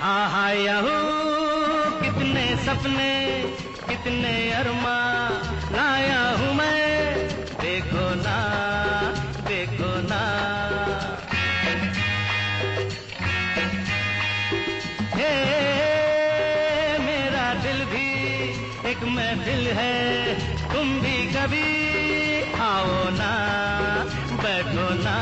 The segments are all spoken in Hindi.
हा हा यहू, कितने सपने, कितने अरमा, लाया हूँ मैं। देखो ना देखो ना। हे, मेरा दिल भी एक महफिल है। तुम भी कभी आओ ना, बैठो ना।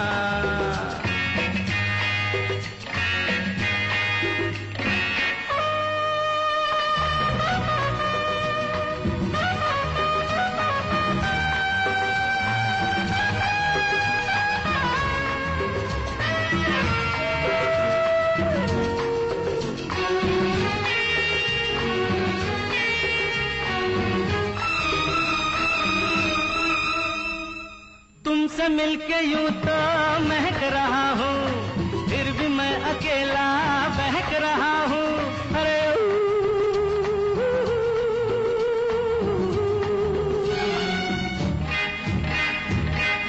तुमसे मिलके यूँ तो महक रहा हूँ, फिर भी मैं अकेला बहक रहा हूँ। अरे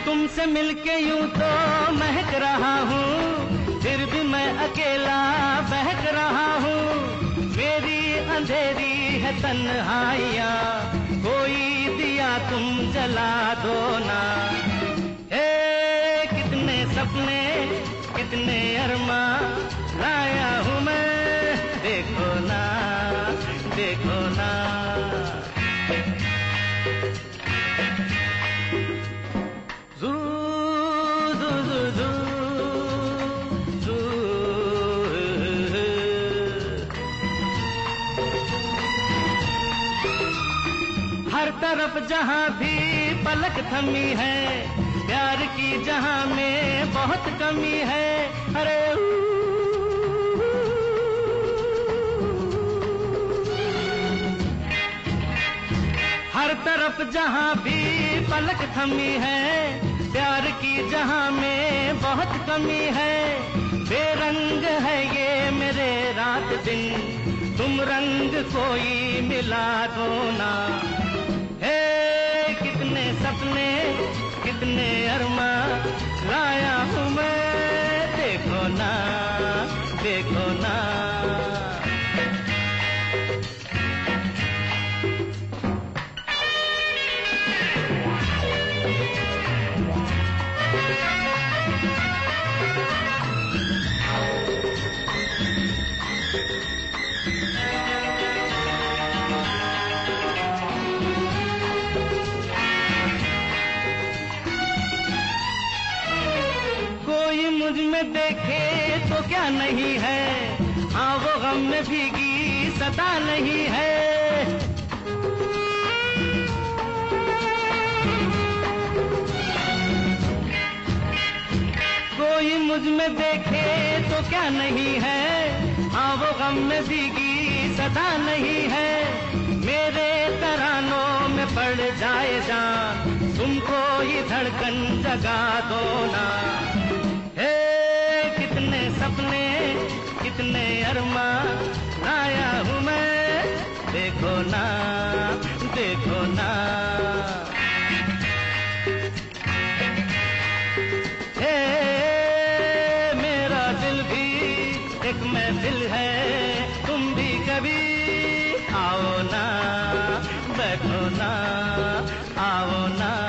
तुमसे मिलके यूँ तो महक रहा हूँ, फिर भी मैं अकेला बहक रहा हूँ। मेरी अंधेरी है तन्हाइया, कोई दिया तुम जला दो ना। कितने अरमा लाया हूँ मैं। देखो ना देखो ना। हर तरफ़ जहाँ भी पलक थमी है प्यार की जहाँ में बहुत कमी है। अरे हर तरफ़ जहाँ भी पलक थमी है, प्यार की जहाँ में बहुत कमी है। बेरंग है ये मेरे रात दिन, तुम रंग कोई मिला दो ना। कितने अरमा लाया हूँ मैं देखो ना देखो ना। कोई में देखे तो क्या नहीं है? हाँ वो गम में भीगी सता नहीं है। कोई मुझमें देखे तो क्या नहीं है? हाँ वो गम में भीगी सदा नहीं है। मेरे तरानों में पड़ जाए जान, तुमको ही धड़कन जगा दो ना। कितने सपने, कितने अरमा आया हूँ मैं। देखो ना देखो ना। हे, मेरा दिल भी एक महफिल है, तुम भी कभी आओ ना, बैठो ना, आओ ना।